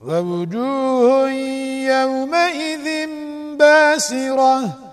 ووجوه يومئذ باسرة.